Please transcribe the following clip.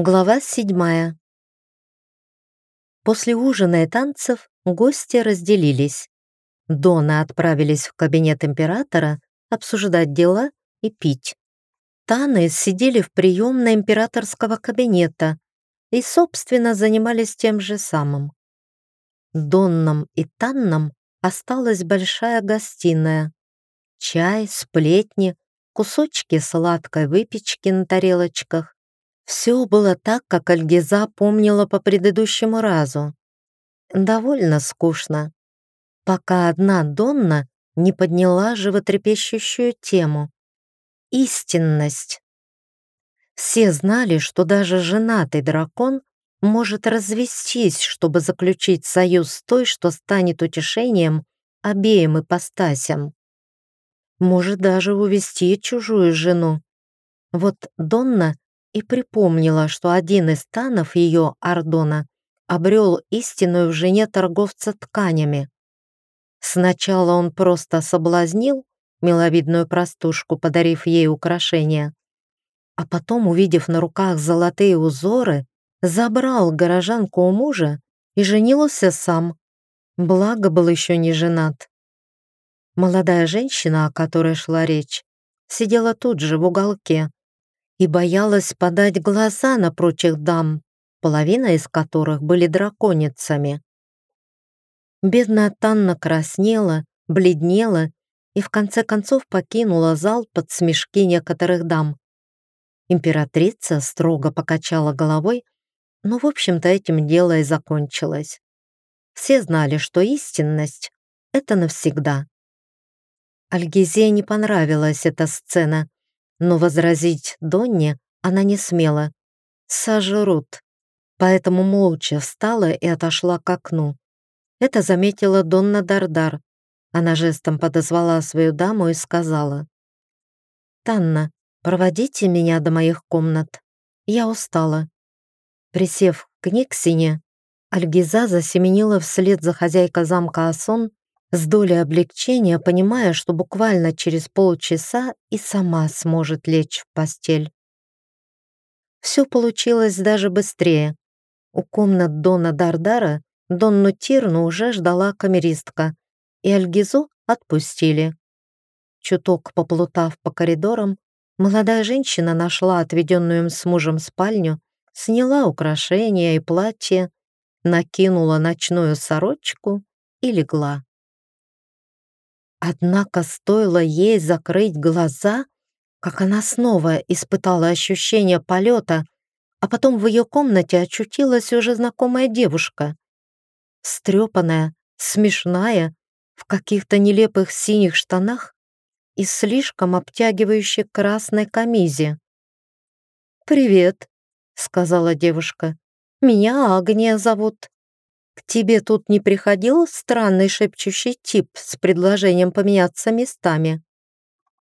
Глава седьмая. После ужина и танцев гости разделились. Дона отправились в кабинет императора обсуждать дела и пить. Таны сидели в приемной императорского кабинета и, собственно, занимались тем же самым. Донном и Танном осталась большая гостиная. Чай, сплетни, кусочки сладкой выпечки на тарелочках все было так, как Альгиза помнила по предыдущему разу. Довольно скучно, пока одна Донна не подняла животрепещущую тему. Истинность. Все знали, что даже женатый дракон может развестись, чтобы заключить союз с той, что станет утешением обеим ипостасям. Может даже увести чужую жену. Вот Донна и припомнила, что один из станов ее, Ардона, обрел истинную жене торговца тканями. Сначала он просто соблазнил миловидную простушку, подарив ей украшения, а потом, увидев на руках золотые узоры, забрал горожанку у мужа и женился сам. Благо был еще не женат. Молодая женщина, о которой шла речь, сидела тут же в уголке, и боялась подать глаза на прочих дам, половина из которых были драконицами. Бедная Танна краснела, бледнела и в конце концов покинула зал под смешки некоторых дам. Императрица строго покачала головой, но, в общем-то, этим дело и закончилось. Все знали, что истинность — это навсегда. Альгизе не понравилась эта сцена, но возразить Донне она не смела. Сожрут. Поэтому молча встала и отошла к окну. Это заметила Донна Дардар. Она жестом подозвала свою даму и сказала. «Танна, проводите меня до моих комнат. Я устала». Присев к Никсине, Альгиза засеменила вслед за хозяйкой замка Асон с долей облегчения, понимая, что буквально через полчаса и сама сможет лечь в постель. Все получилось даже быстрее. У комнат Дона Дардара Донну Тирну уже ждала камеристка, и Альгизу отпустили. Чуток поплутав по коридорам, молодая женщина нашла отведенную им с мужем спальню, сняла украшения и платье, накинула ночную сорочку и легла. Однако стоило ей закрыть глаза, как она снова испытала ощущение полета, а потом в ее комнате очутилась уже знакомая девушка. Стрепанная, смешная, в каких-то нелепых синих штанах и слишком обтягивающей красной камизе. «Привет», — сказала девушка. «Меня Агния зовут. К тебе тут не приходил странный шепчущий тип с предложением поменяться местами?»